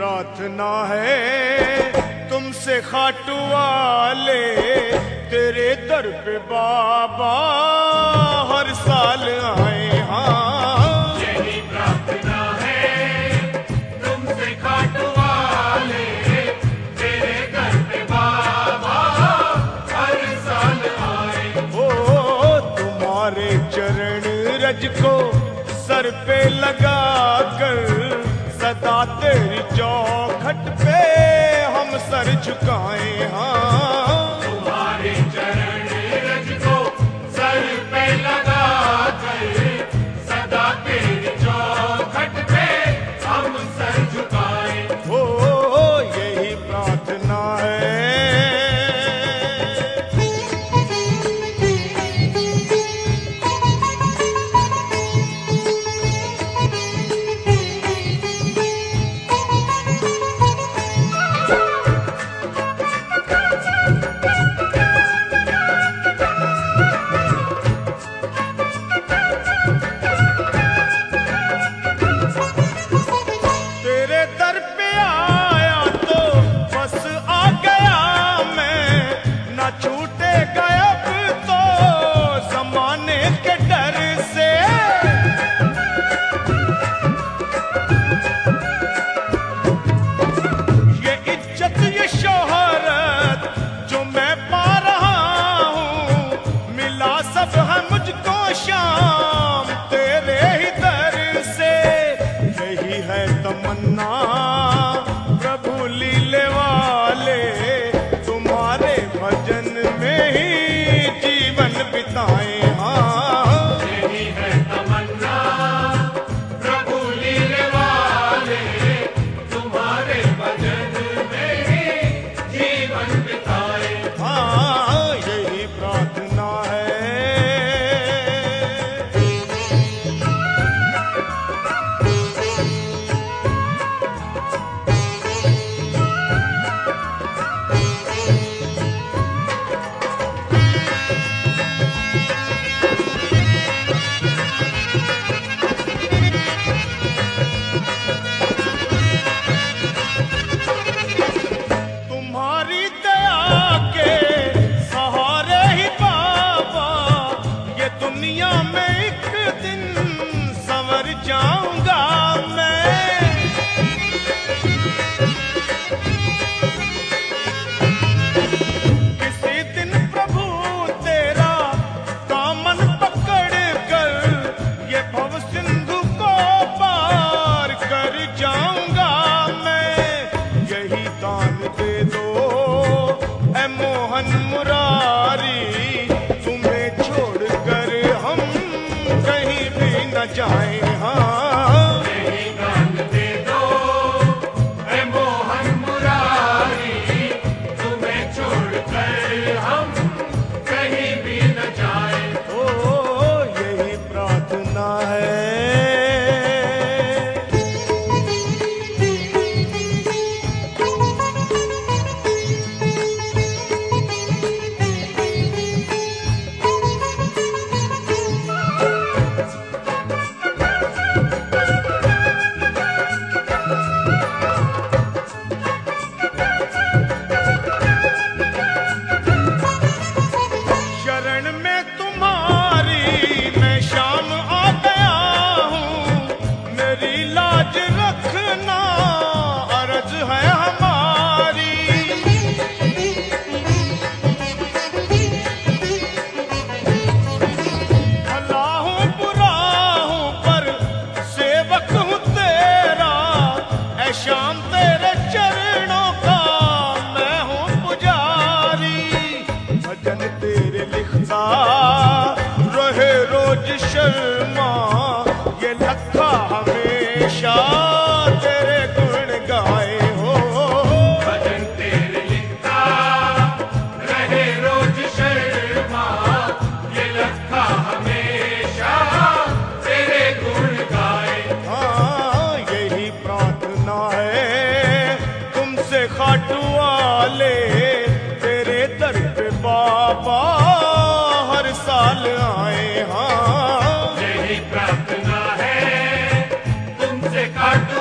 प्रार्थना है तुमसे खाटू वाले तेरे दर पे बाबा हर साल घट पे हम सर झुकाए हाँ। मैं जाऊँगा मैं। किसी दिन प्रभु तेरा दामन पकड़ कर ये भव सिंधु को पार कर जाऊँगा मैं। यही दान हाँ तेरे चरणों का डाले तेरे दर पे बाबा हर साल आए हाँ। यही प्रार्थना है तुमसे काटू